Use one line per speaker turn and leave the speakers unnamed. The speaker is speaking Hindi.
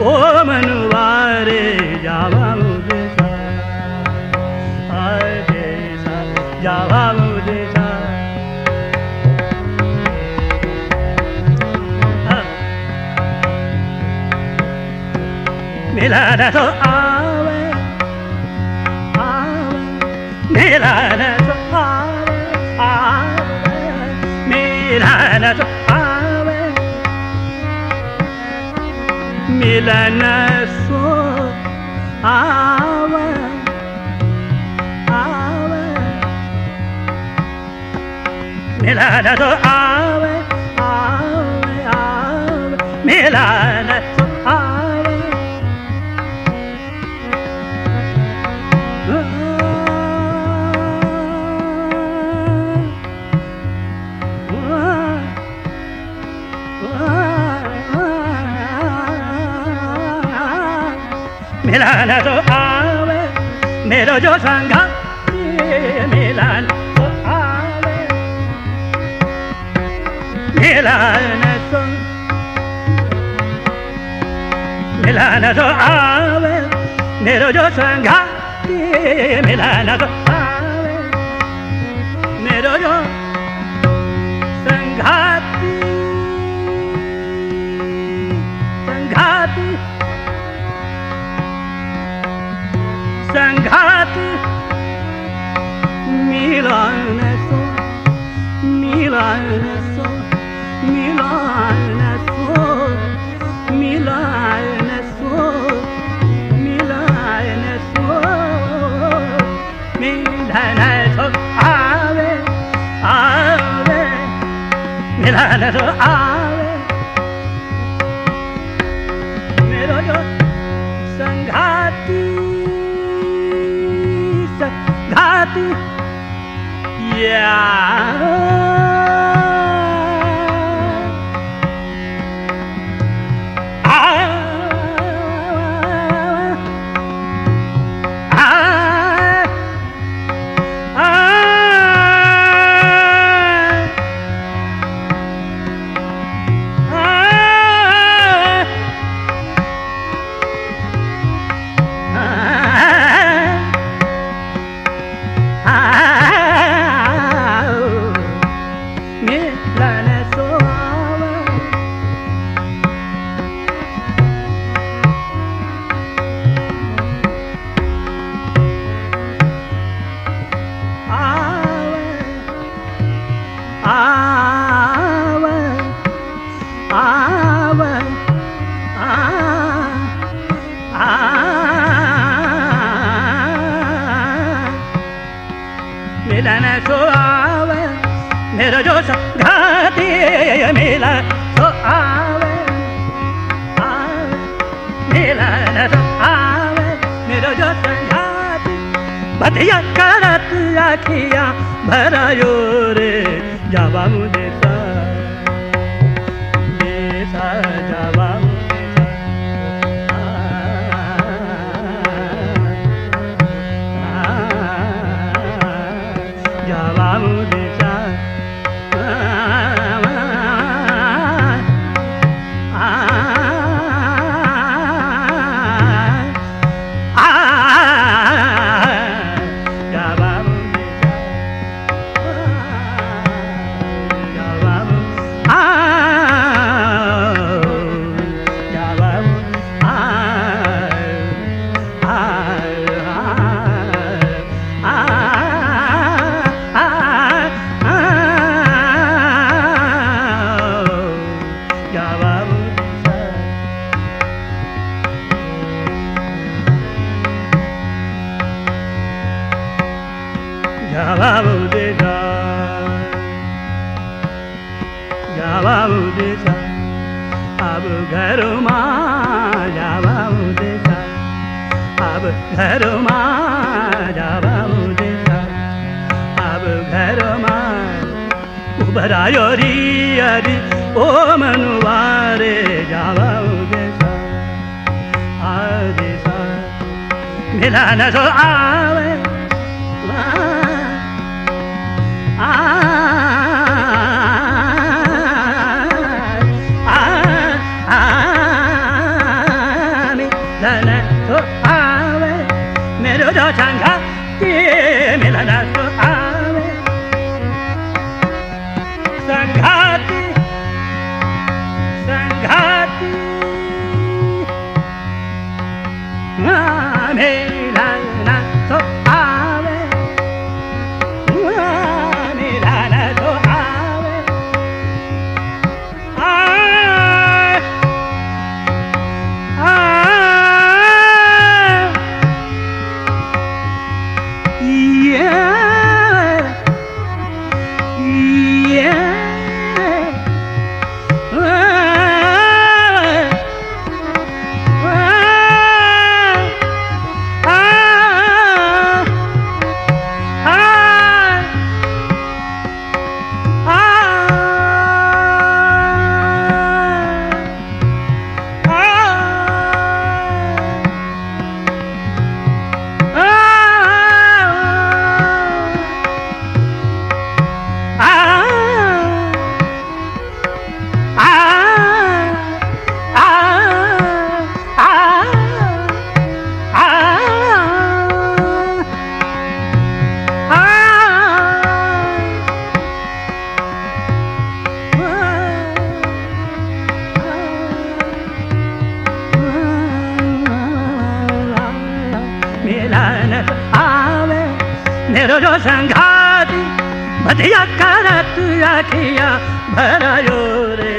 ओ मनुवारे, जावा आय जावा मुदेसा मिला न तो आवे आवे। मिला तो आवे आवे। मिला तो मिलन सो आवे आवे मिलन तो आवे आवे आवे मिलन मिलन तो आवे, मेरो जो संगा मिलन तो आवे। मिलन तो मिलन तो आवे, मेरो जो संगा मिलन तो आवे। मेरो जो संघाती संघाती 아 的羊。बतिया करत आखिया भरायो रे जावा मुझे जावा उदेशा जावा उदेशा अब घर जावा उदेशा अब घर जावा उदेशा अब घर उभरायो री अरी ओ मनुवारे जावा उदेशा आदेशा मिलन hey. संघाती बधिया करत अखिया भरायो रे